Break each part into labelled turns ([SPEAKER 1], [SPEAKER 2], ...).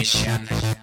[SPEAKER 1] Nation.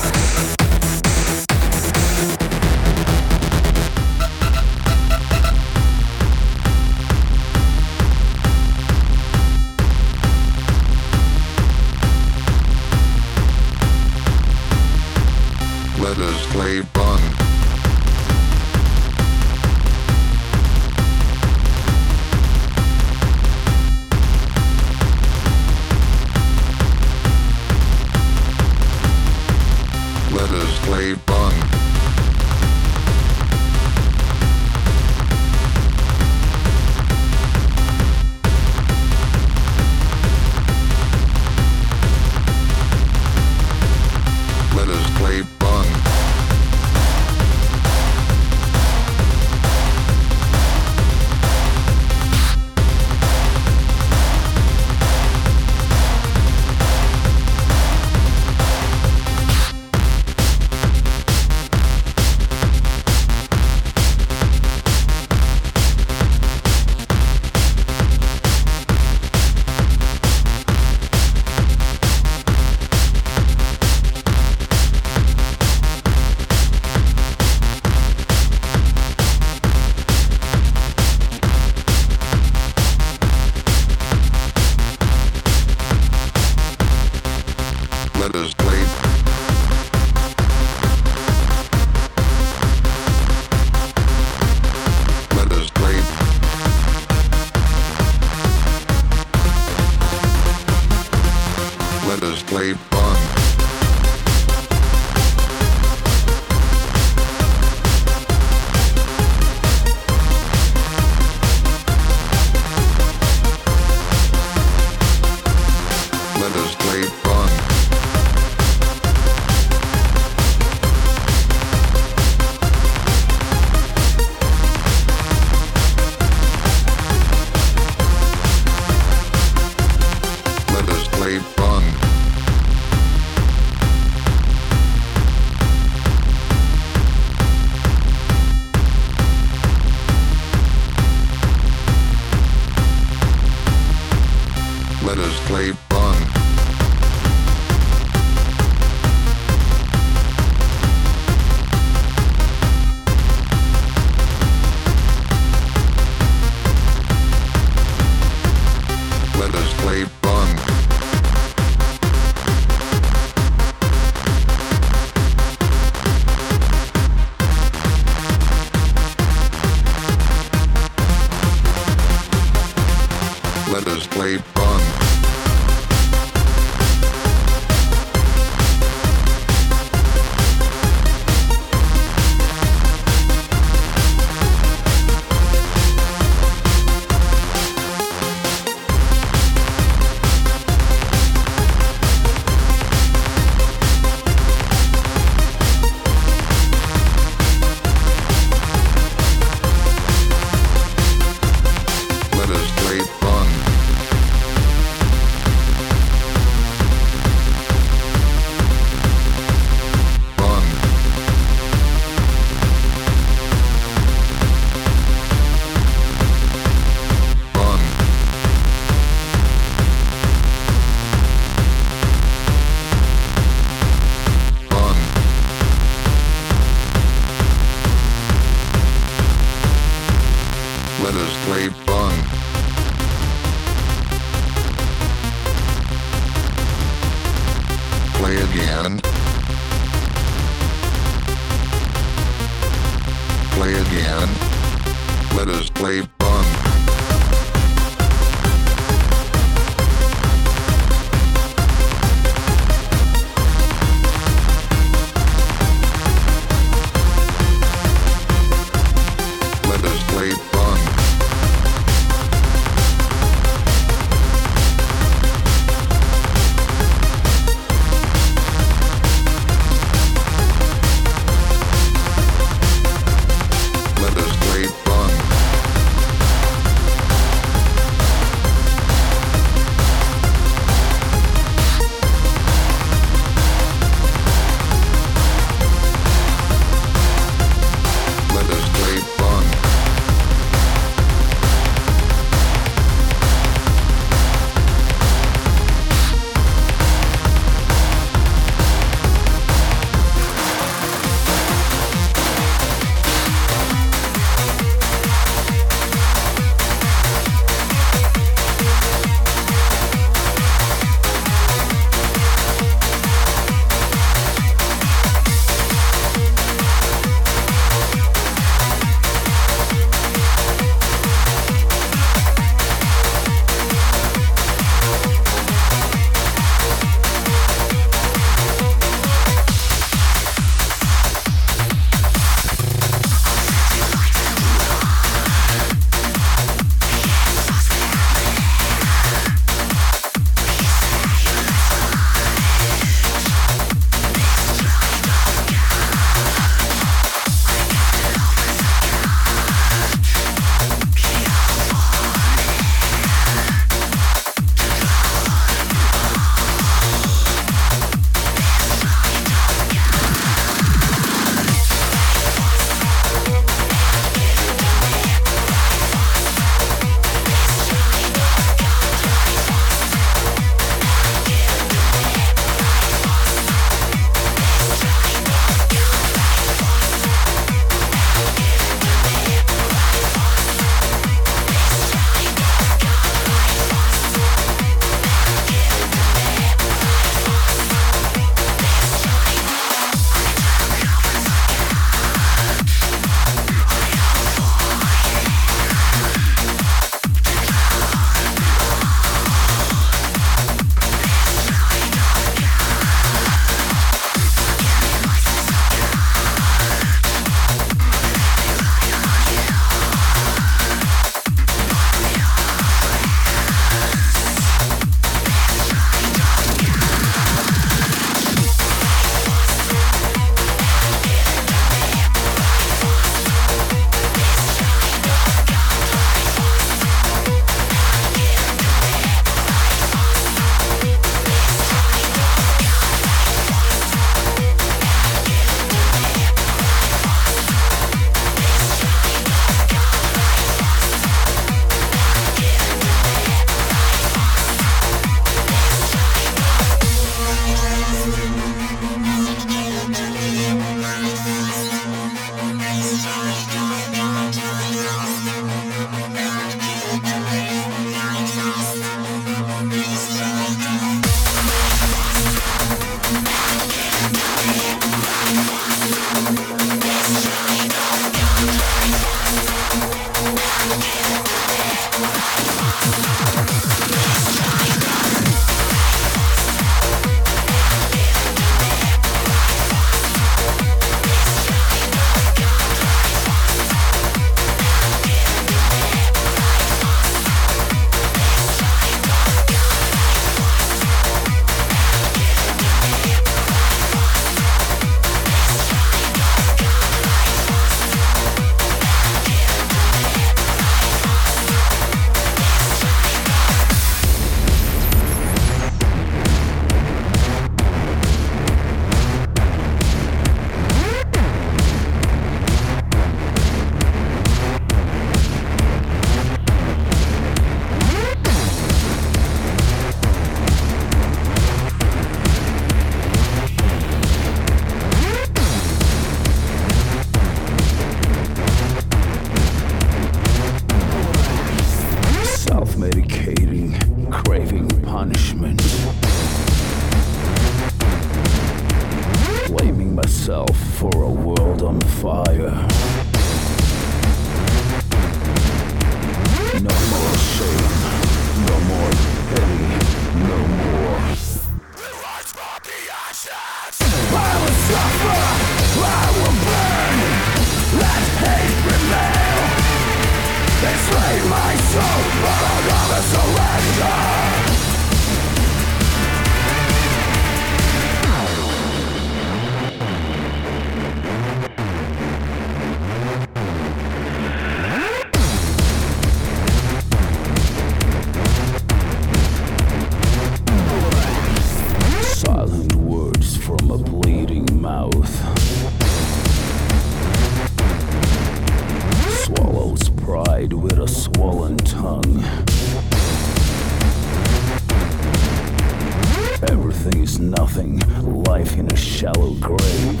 [SPEAKER 1] Everything is nothing, life in a shallow grave.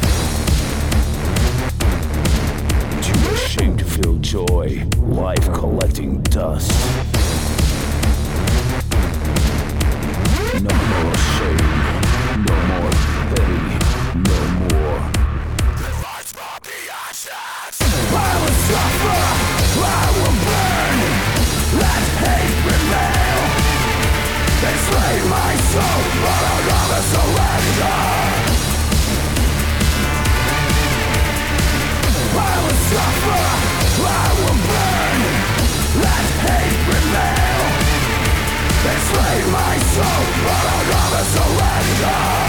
[SPEAKER 1] Too ashamed to feel joy, life collecting dust. No more shame, no more pity, no more. Slay my soul, or I'll rather surrender.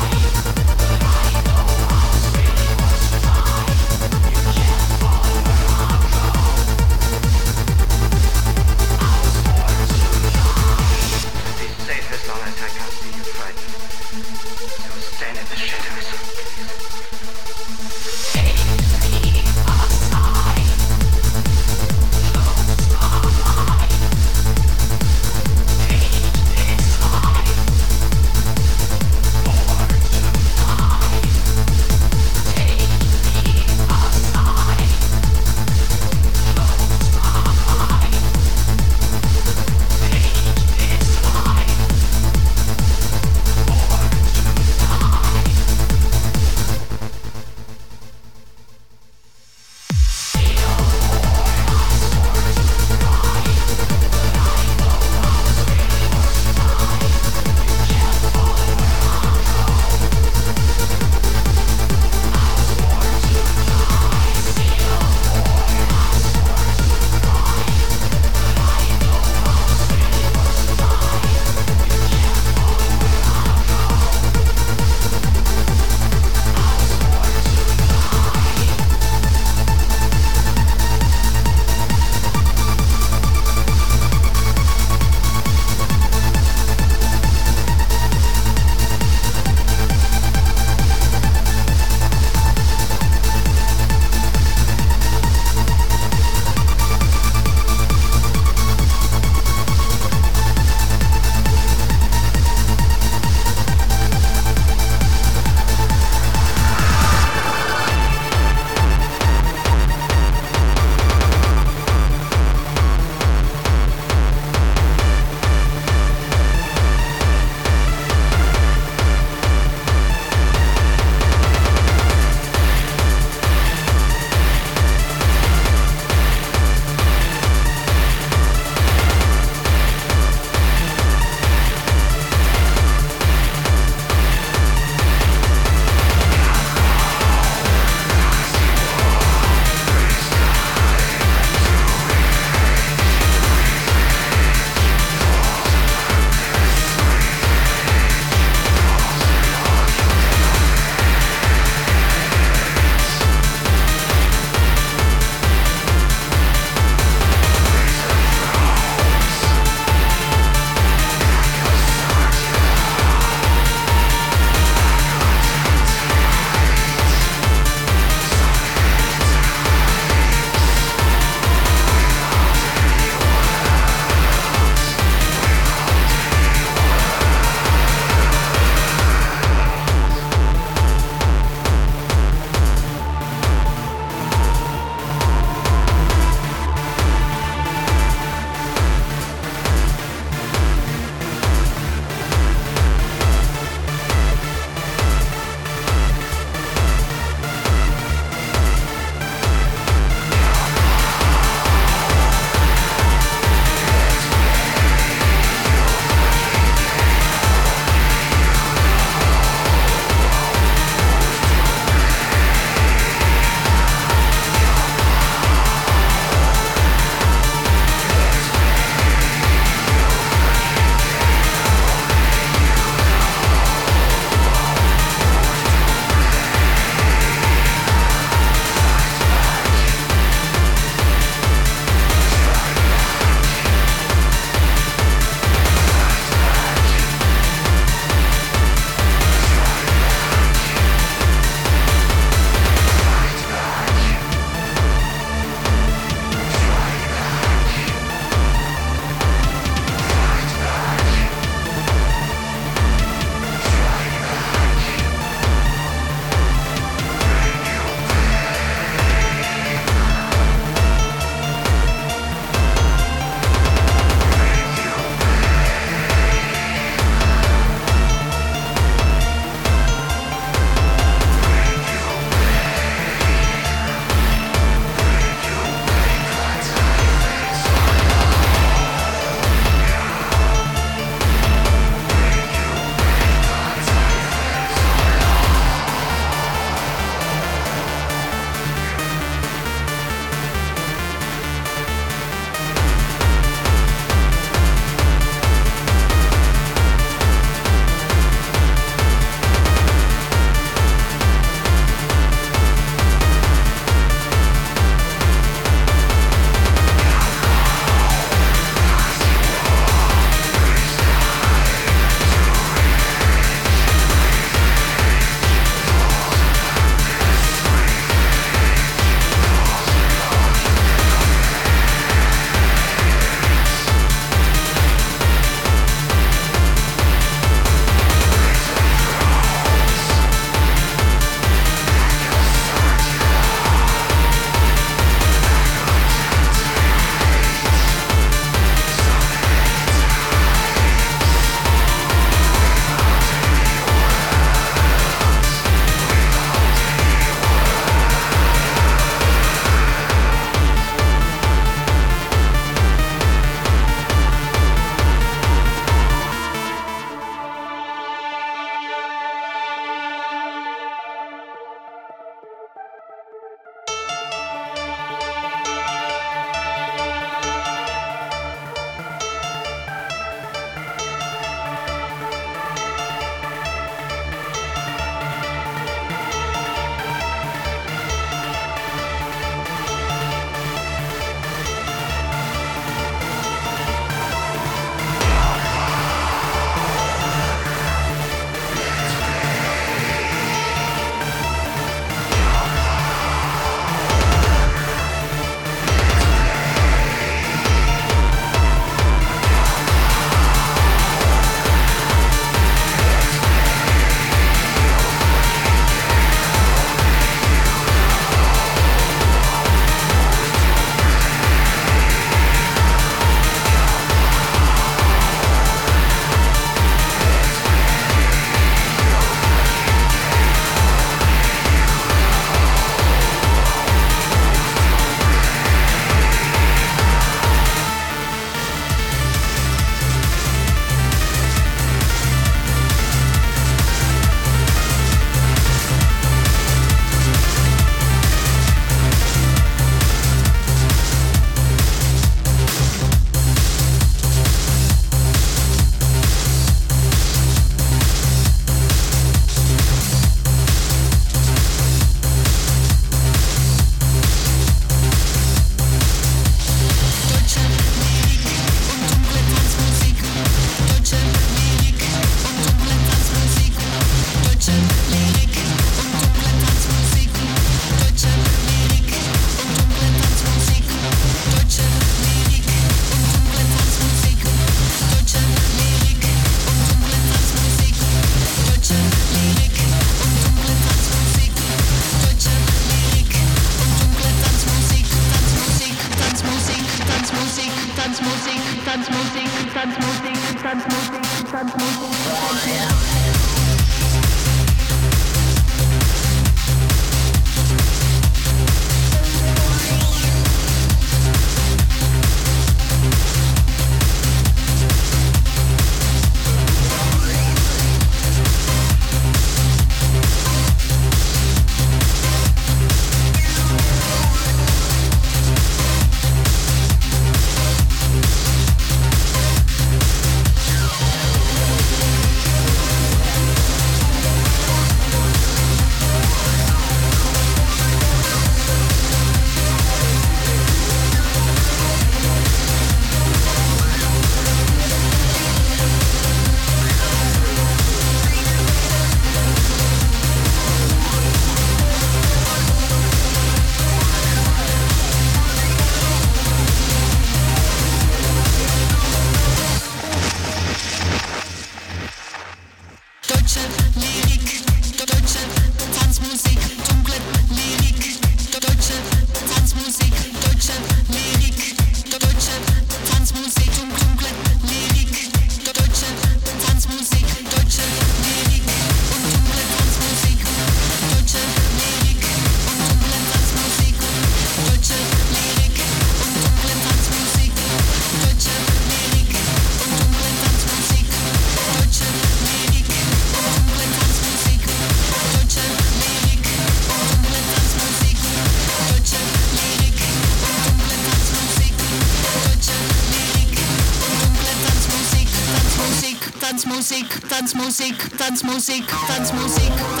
[SPEAKER 2] Tanzmusik, Tanzmusik, Tanzmusik, Tanzmusik,